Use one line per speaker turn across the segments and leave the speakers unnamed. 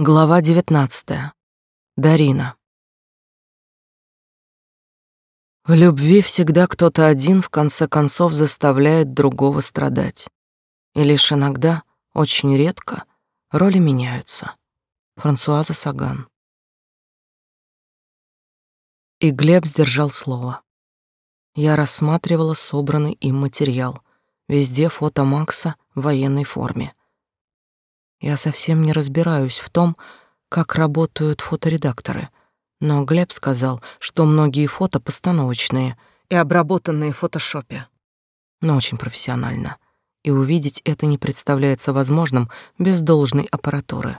Глава девятнадцатая. Дарина. В любви всегда кто-то один в конце концов заставляет другого страдать. И лишь иногда, очень редко, роли меняются. Франсуаза Саган. И Глеб сдержал слово. Я рассматривала собранный им материал. Везде фото Макса в военной форме. Я совсем не разбираюсь в том, как работают фоторедакторы, но Глеб сказал, что многие фото постановочные и обработанные в фотошопе. Но очень профессионально. И увидеть это не представляется возможным без должной аппаратуры.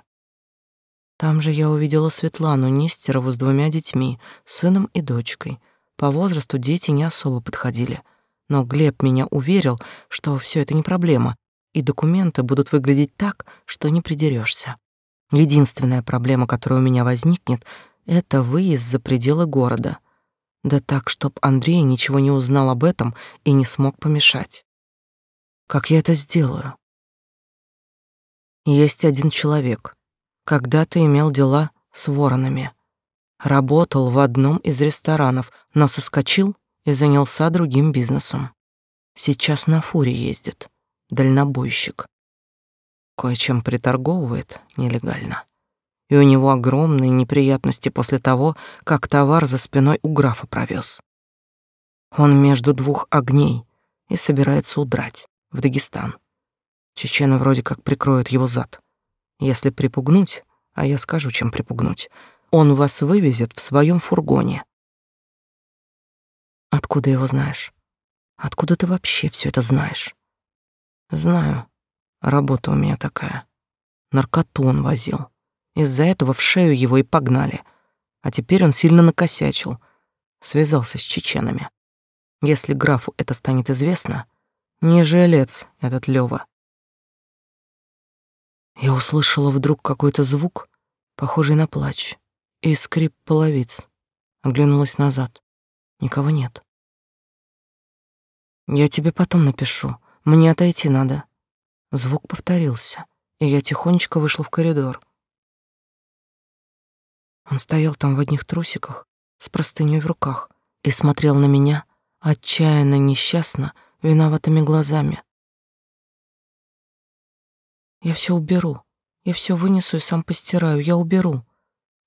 Там же я увидела Светлану Нестерову с двумя детьми, сыном и дочкой. По возрасту дети не особо подходили. Но Глеб меня уверил, что все это не проблема, и документы будут выглядеть так, что не придерешься. Единственная проблема, которая у меня возникнет, это выезд за пределы города. Да так, чтоб Андрей ничего не узнал об этом и не смог помешать. Как я это сделаю? Есть один человек. Когда-то имел дела с воронами. Работал в одном из ресторанов, но соскочил и занялся другим бизнесом. Сейчас на фуре ездит дальнобойщик. Кое-чем приторговывает нелегально. И у него огромные неприятности после того, как товар за спиной у графа провез. Он между двух огней и собирается удрать в Дагестан. Чечены вроде как прикроют его зад. Если припугнуть, а я скажу, чем припугнуть, он вас вывезет в своем фургоне. Откуда его знаешь? Откуда ты вообще все это знаешь? Знаю. Работа у меня такая. Наркоту он возил. Из-за этого в шею его и погнали. А теперь он сильно накосячил. Связался с чеченами. Если графу это станет известно, не жилец этот Лёва. Я услышала вдруг какой-то звук, похожий на плач, и скрип половиц. Оглянулась назад. Никого нет. Я тебе потом напишу. Мне отойти надо. Звук повторился, и я тихонечко вышла в коридор. Он стоял там в одних трусиках, с простыней в руках, и смотрел на меня отчаянно, несчастно, виноватыми глазами. Я все уберу. Я все вынесу и сам постираю. Я уберу.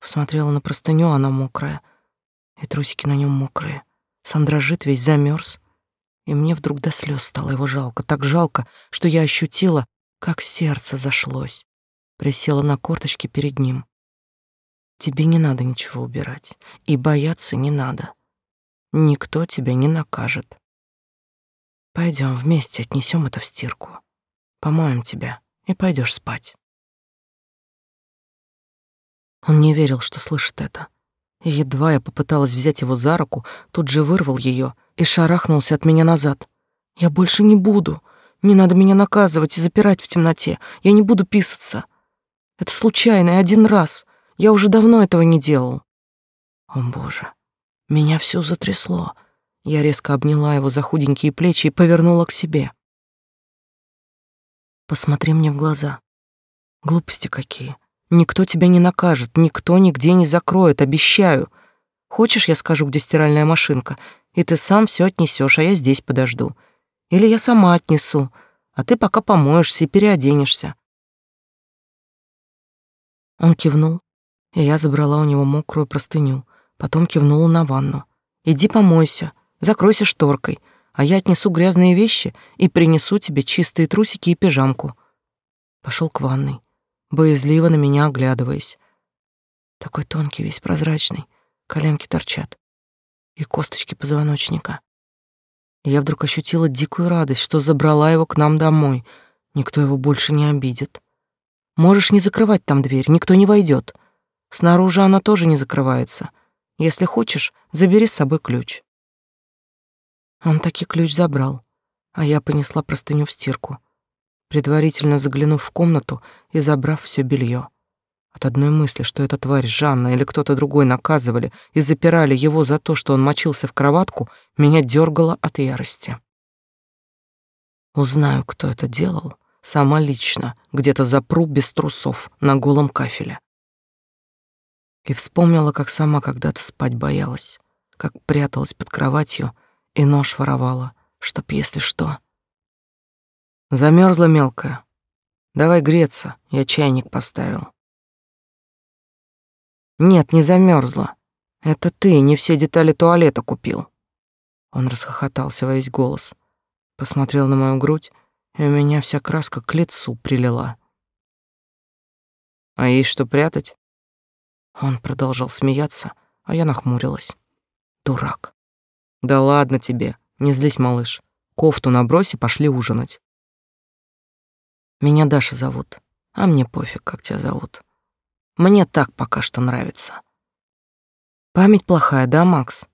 Посмотрела на простыню, она мокрая. И трусики на нем мокрые. Сам дрожит, весь замерз и мне вдруг до слез стало его жалко, так жалко, что я ощутила, как сердце зашлось. Присела на корточки перед ним. Тебе не надо ничего убирать, и бояться не надо. Никто тебя не накажет. Пойдем вместе отнесем это в стирку. Помоем тебя, и пойдешь спать. Он не верил, что слышит это. Едва я попыталась взять его за руку, тут же вырвал ее и шарахнулся от меня назад. «Я больше не буду. Не надо меня наказывать и запирать в темноте. Я не буду писаться. Это случайно и один раз. Я уже давно этого не делал». О, Боже, меня все затрясло. Я резко обняла его за худенькие плечи и повернула к себе. «Посмотри мне в глаза. Глупости какие. Никто тебя не накажет, никто нигде не закроет, обещаю. Хочешь, я скажу, где стиральная машинка, и ты сам все отнесешь, а я здесь подожду. Или я сама отнесу, а ты пока помоешься и переоденешься. Он кивнул, и я забрала у него мокрую простыню, потом кивнула на ванну. Иди помойся, закройся шторкой, а я отнесу грязные вещи и принесу тебе чистые трусики и пижамку. Пошел к ванной, боязливо на меня оглядываясь. Такой тонкий, весь прозрачный, коленки торчат и косточки позвоночника. я вдруг ощутила дикую радость, что забрала его к нам домой. Никто его больше не обидит. Можешь не закрывать там дверь, никто не войдет. Снаружи она тоже не закрывается. Если хочешь, забери с собой ключ. Он таки ключ забрал, а я понесла простыню в стирку, предварительно заглянув в комнату и забрав все белье. От одной мысли, что эта тварь Жанна или кто-то другой наказывали и запирали его за то, что он мочился в кроватку, меня дергало от ярости. Узнаю, кто это делал, сама лично, где-то запру без трусов на голом кафеле. И вспомнила, как сама когда-то спать боялась, как пряталась под кроватью и нож воровала, чтоб, если что. Замерзла мелкая. Давай греться, я чайник поставил. Нет, не замерзла. Это ты не все детали туалета купил. Он расхохотался во весь голос, посмотрел на мою грудь, и у меня вся краска к лицу прилила. А есть что прятать? Он продолжал смеяться, а я нахмурилась. Дурак. Да ладно тебе, не злись, малыш. Кофту набрось и пошли ужинать. Меня Даша зовут, а мне пофиг, как тебя зовут. Мне так пока что нравится. Память плохая, да, Макс?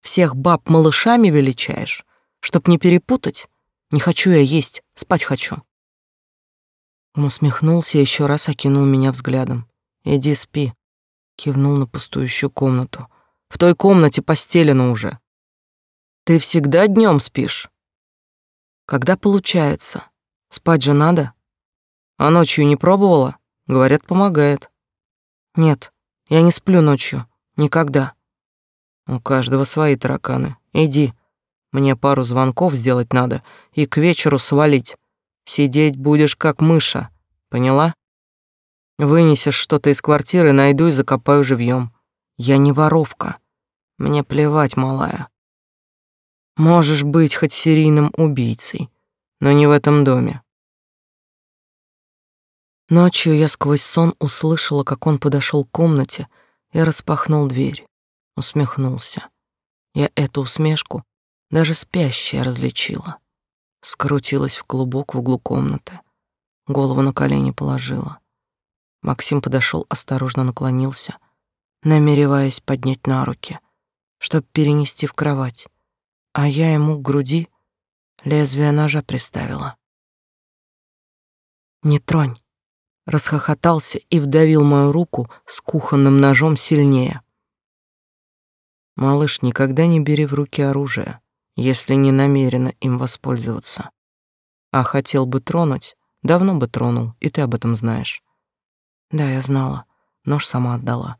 Всех баб малышами величаешь, чтоб не перепутать? Не хочу я есть, спать хочу. Он усмехнулся и еще раз окинул меня взглядом. Иди спи, кивнул на пустующую комнату. В той комнате постелено уже. Ты всегда днем спишь? Когда получается? Спать же надо. А ночью не пробовала? Говорят, помогает. Нет, я не сплю ночью. Никогда. У каждого свои тараканы. Иди. Мне пару звонков сделать надо и к вечеру свалить. Сидеть будешь как мыша. Поняла? Вынесешь что-то из квартиры, найду и закопаю живьем. Я не воровка. Мне плевать, малая. Можешь быть хоть серийным убийцей, но не в этом доме. Ночью я сквозь сон услышала, как он подошел к комнате и распахнул дверь. Усмехнулся. Я эту усмешку даже спящая различила. Скрутилась в клубок в углу комнаты. Голову на колени положила. Максим подошел, осторожно наклонился, намереваясь поднять на руки, чтобы перенести в кровать, а я ему к груди лезвие ножа приставила. «Не тронь!» расхохотался и вдавил мою руку с кухонным ножом сильнее. Малыш, никогда не бери в руки оружие, если не намерена им воспользоваться. А хотел бы тронуть, давно бы тронул, и ты об этом знаешь. Да, я знала. Нож сама отдала.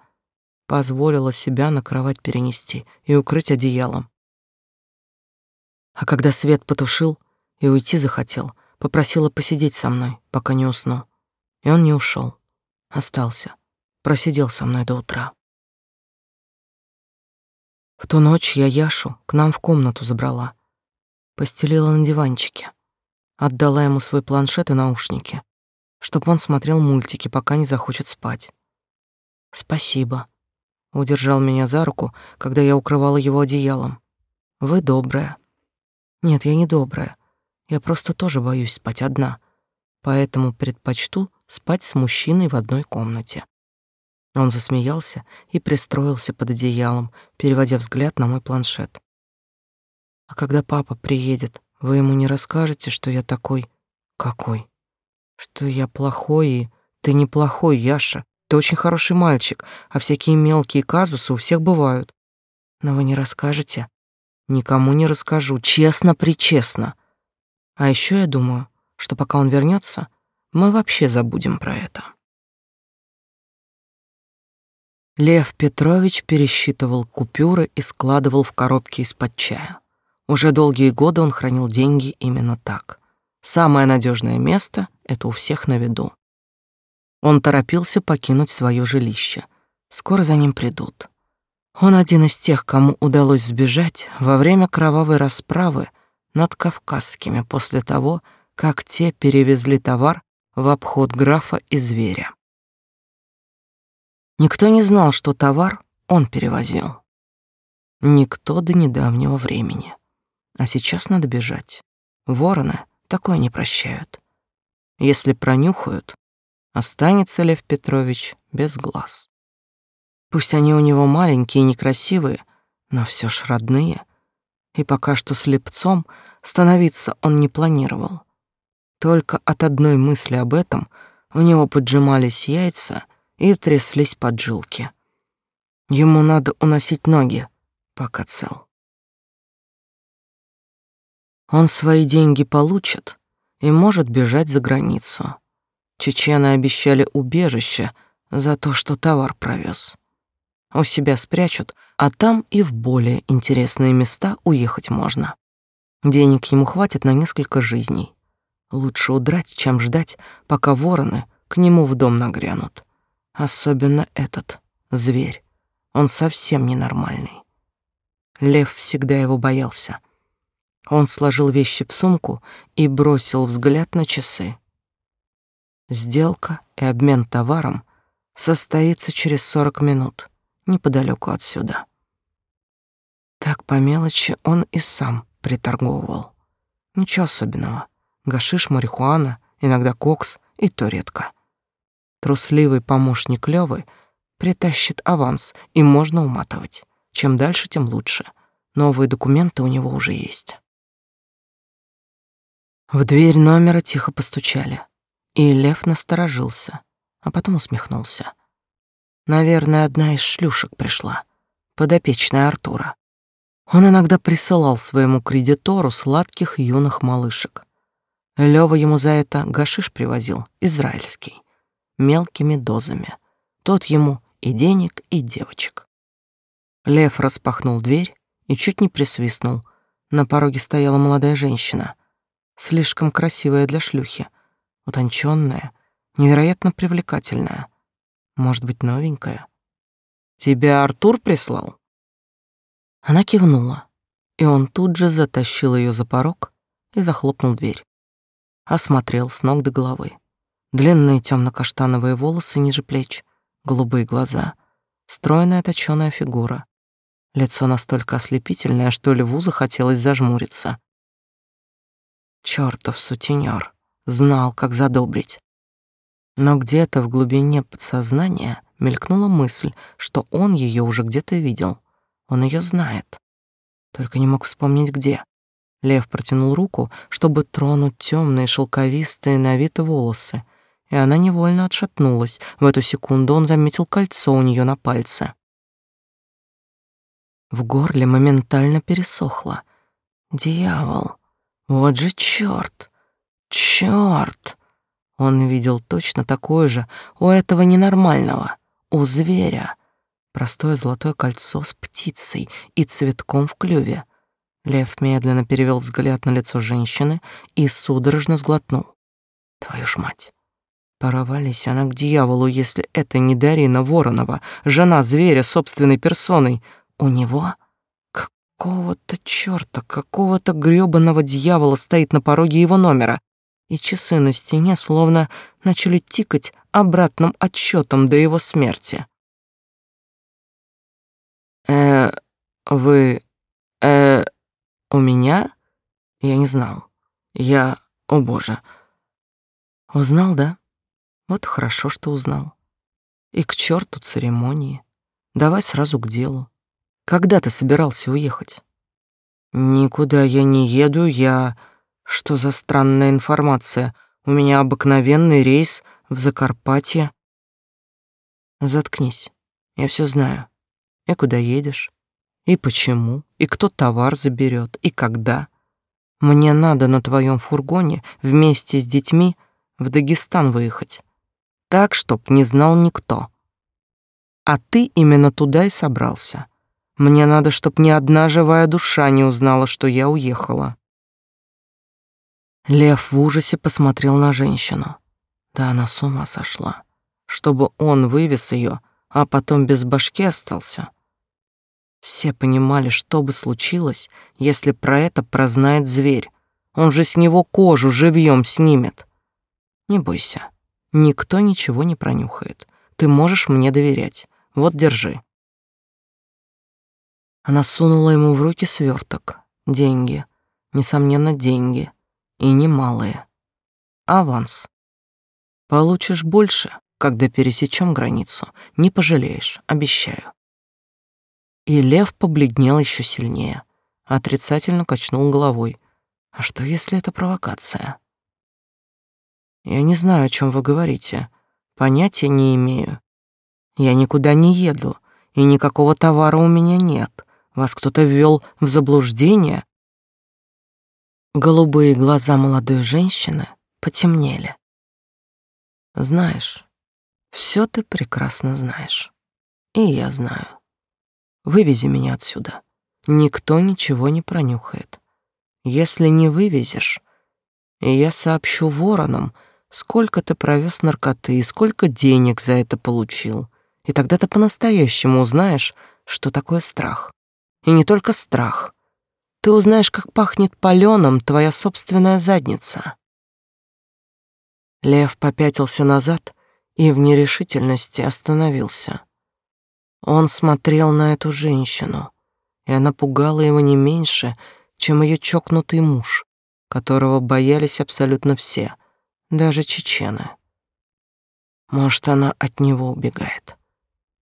Позволила себя на кровать перенести и укрыть одеялом. А когда свет потушил и уйти захотел, попросила посидеть со мной, пока не усну. И он не ушел, остался, просидел со мной до утра. В ту ночь я Яшу к нам в комнату забрала, постелила на диванчике, отдала ему свой планшет и наушники, чтобы он смотрел мультики, пока не захочет спать. Спасибо. Удержал меня за руку, когда я укрывала его одеялом. Вы добрая. Нет, я не добрая. Я просто тоже боюсь спать одна. Поэтому предпочту спать с мужчиной в одной комнате. Он засмеялся и пристроился под одеялом, переводя взгляд на мой планшет. А когда папа приедет, вы ему не расскажете, что я такой... Какой? Что я плохой и... Ты не плохой, Яша. Ты очень хороший мальчик, а всякие мелкие казусы у всех бывают. Но вы не расскажете? Никому не расскажу, честно-причестно. А еще я думаю, что пока он вернется, мы вообще забудем про это. Лев Петрович пересчитывал купюры и складывал в коробки из-под чая. Уже долгие годы он хранил деньги именно так. Самое надежное место — это у всех на виду. Он торопился покинуть свое жилище. Скоро за ним придут. Он один из тех, кому удалось сбежать во время кровавой расправы над кавказскими после того, как те перевезли товар в обход графа и зверя. Никто не знал, что товар он перевозил. Никто до недавнего времени. А сейчас надо бежать. Вороны такое не прощают. Если пронюхают, останется Лев Петрович без глаз. Пусть они у него маленькие и некрасивые, но все ж родные. И пока что слепцом становиться он не планировал. Только от одной мысли об этом у него поджимались яйца и тряслись поджилки. Ему надо уносить ноги, пока цел. Он свои деньги получит и может бежать за границу. Чечены обещали убежище за то, что товар провез. У себя спрячут, а там и в более интересные места уехать можно. Денег ему хватит на несколько жизней. Лучше удрать, чем ждать, пока вороны к нему в дом нагрянут. Особенно этот, зверь. Он совсем ненормальный. Лев всегда его боялся. Он сложил вещи в сумку и бросил взгляд на часы. Сделка и обмен товаром состоится через сорок минут, неподалеку отсюда. Так по мелочи он и сам приторговывал. Ничего особенного. Гашиш, марихуана, иногда кокс, и то редко. Трусливый помощник Лёвы притащит аванс, и можно уматывать. Чем дальше, тем лучше. Новые документы у него уже есть. В дверь номера тихо постучали, и Лев насторожился, а потом усмехнулся. Наверное, одна из шлюшек пришла, подопечная Артура. Он иногда присылал своему кредитору сладких юных малышек. Лёва ему за это гашиш привозил, израильский, мелкими дозами. Тот ему и денег, и девочек. Лев распахнул дверь и чуть не присвистнул. На пороге стояла молодая женщина — слишком красивая для шлюхи, утонченная, невероятно привлекательная, может быть, новенькая. Тебя Артур прислал? Она кивнула, и он тут же затащил ее за порог и захлопнул дверь. Осмотрел с ног до головы. Длинные темно-каштановые волосы ниже плеч, голубые глаза, стройная точёная фигура. Лицо настолько ослепительное, что льву захотелось зажмуриться. Чёртов сутенёр знал, как задобрить. Но где-то в глубине подсознания мелькнула мысль, что он её уже где-то видел. Он её знает. Только не мог вспомнить где. Лев протянул руку, чтобы тронуть тёмные шелковистые на вид волосы, и она невольно отшатнулась. В эту секунду он заметил кольцо у неё на пальце. В горле моментально пересохло. Дьявол. Вот же чёрт! Чёрт! Он видел точно такое же у этого ненормального, у зверя. Простое золотое кольцо с птицей и цветком в клюве. Лев медленно перевел взгляд на лицо женщины и судорожно сглотнул. Твою ж мать! Порвались она к дьяволу, если это не Дарина Воронова, жена зверя собственной персоной. У него Какого-то чёрта, какого-то грёбаного дьявола стоит на пороге его номера, и часы на стене словно начали тикать обратным отсчётом до его смерти. «Э, вы... э... у меня?» Я не знал. Я... о боже. Узнал, да? Вот хорошо, что узнал. И к чёрту церемонии. Давай сразу к делу. Когда ты собирался уехать? Никуда я не еду, я... Что за странная информация? У меня обыкновенный рейс в Закарпатье. Заткнись. Я все знаю. И куда едешь? И почему? И кто товар заберет? И когда? Мне надо на твоем фургоне вместе с детьми в Дагестан выехать. Так, чтоб не знал никто. А ты именно туда и собрался. Мне надо, чтоб ни одна живая душа не узнала, что я уехала. Лев в ужасе посмотрел на женщину. Да она с ума сошла. Чтобы он вывез ее, а потом без башки остался. Все понимали, что бы случилось, если про это прознает зверь. Он же с него кожу живьем снимет. Не бойся, никто ничего не пронюхает. Ты можешь мне доверять. Вот, держи. Она сунула ему в руки сверток. Деньги. Несомненно, деньги. И немалые. Аванс. Получишь больше, когда пересечем границу. Не пожалеешь, обещаю. И лев побледнел еще сильнее. Отрицательно качнул головой. А что, если это провокация? Я не знаю, о чем вы говорите. Понятия не имею. Я никуда не еду, и никакого товара у меня нет. Вас кто-то ввел в заблуждение? Голубые глаза молодой женщины потемнели. Знаешь, все ты прекрасно знаешь. И я знаю. Вывези меня отсюда. Никто ничего не пронюхает. Если не вывезешь, я сообщу воронам, сколько ты провез наркоты и сколько денег за это получил. И тогда ты по-настоящему узнаешь, что такое страх. И не только страх. Ты узнаешь, как пахнет паленым твоя собственная задница. Лев попятился назад и в нерешительности остановился. Он смотрел на эту женщину, и она пугала его не меньше, чем ее чокнутый муж, которого боялись абсолютно все, даже чечены. Может, она от него убегает.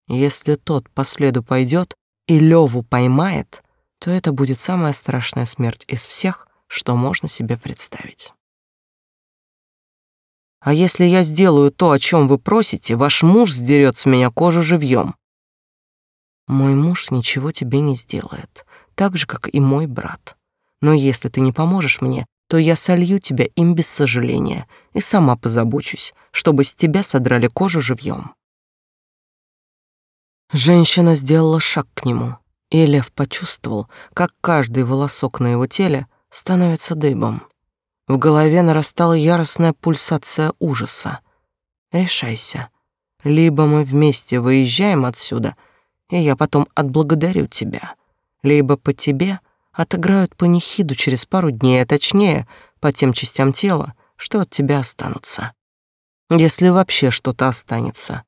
Если тот по следу пойдет и Леву поймает, то это будет самая страшная смерть из всех, что можно себе представить. А если я сделаю то, о чем вы просите, ваш муж сдерет с меня кожу живьем. Мой муж ничего тебе не сделает, так же, как и мой брат. Но если ты не поможешь мне, то я солью тебя им без сожаления и сама позабочусь, чтобы с тебя содрали кожу живьем. Женщина сделала шаг к нему, и Лев почувствовал, как каждый волосок на его теле становится дыбом. В голове нарастала яростная пульсация ужаса. «Решайся. Либо мы вместе выезжаем отсюда — и я потом отблагодарю тебя. Либо по тебе отыграют панихиду через пару дней, а точнее, по тем частям тела, что от тебя останутся. Если вообще что-то останется.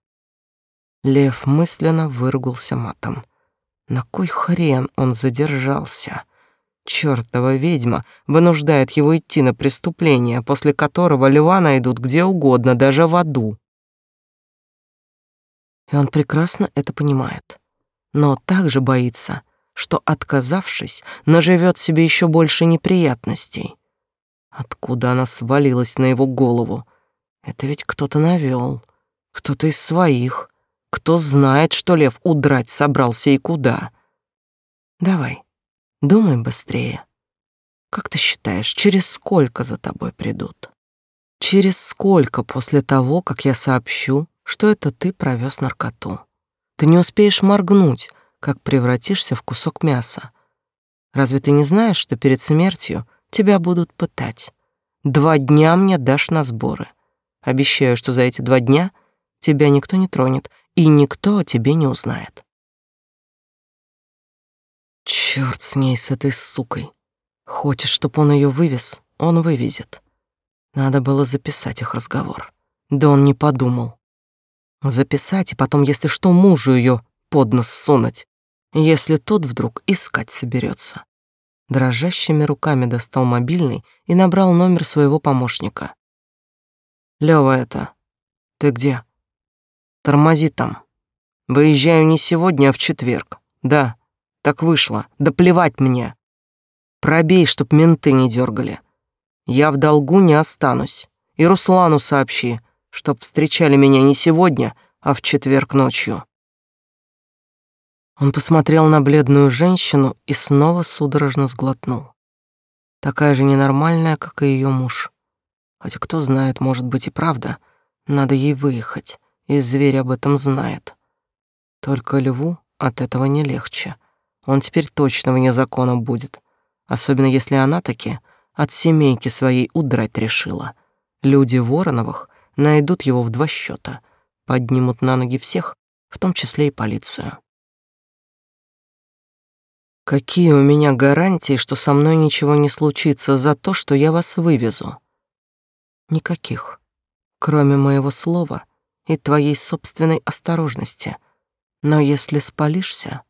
Лев мысленно выругался матом. На кой хрен он задержался? Чёртова ведьма вынуждает его идти на преступление, после которого льва найдут где угодно, даже в аду. И он прекрасно это понимает но также боится, что, отказавшись, наживет себе еще больше неприятностей. Откуда она свалилась на его голову? Это ведь кто-то навел, кто-то из своих, кто знает, что лев удрать собрался и куда. Давай, думай быстрее. Как ты считаешь, через сколько за тобой придут? Через сколько после того, как я сообщу, что это ты провез наркоту? Ты не успеешь моргнуть, как превратишься в кусок мяса. Разве ты не знаешь, что перед смертью тебя будут пытать? Два дня мне дашь на сборы. Обещаю, что за эти два дня тебя никто не тронет, и никто о тебе не узнает. Черт с ней, с этой сукой. Хочешь, чтоб он ее вывез, он вывезет. Надо было записать их разговор. Да он не подумал. Записать, и потом, если что, мужу ее под нос сунуть, если тот вдруг искать соберется. Дрожащими руками достал мобильный и набрал номер своего помощника. Лёва это, ты где? Тормози там. Выезжаю не сегодня, а в четверг. Да, так вышло. Да плевать мне. Пробей, чтоб менты не дергали. Я в долгу не останусь. И Руслану сообщи, чтоб встречали меня не сегодня, а в четверг ночью. Он посмотрел на бледную женщину и снова судорожно сглотнул. Такая же ненормальная, как и ее муж. Хотя кто знает, может быть и правда. Надо ей выехать, и зверь об этом знает. Только льву от этого не легче. Он теперь точно вне закона будет. Особенно если она таки от семейки своей удрать решила. Люди Вороновых найдут его в два счета, поднимут на ноги всех, в том числе и полицию. Какие у меня гарантии, что со мной ничего не случится за то, что я вас вывезу? Никаких, кроме моего слова и твоей собственной осторожности. Но если спалишься,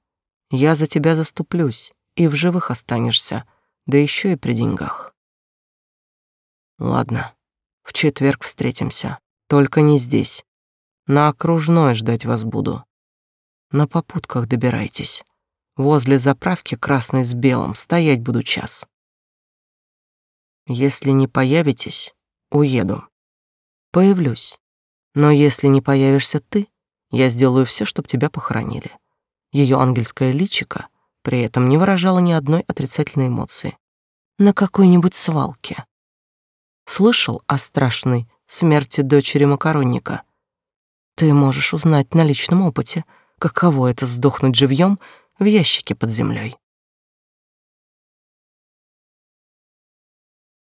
я за тебя заступлюсь и в живых останешься, да еще и при деньгах. Ладно. В четверг встретимся. Только не здесь. На окружной ждать вас буду. На попутках добирайтесь. Возле заправки красной с белым стоять буду час. Если не появитесь, уеду. Появлюсь. Но если не появишься ты, я сделаю все, чтобы тебя похоронили. Ее ангельское личико при этом не выражало ни одной отрицательной эмоции. На какой-нибудь свалке. Слышал о страшной смерти дочери макаронника? Ты можешь узнать на личном опыте, каково это сдохнуть живьем в ящике под землей.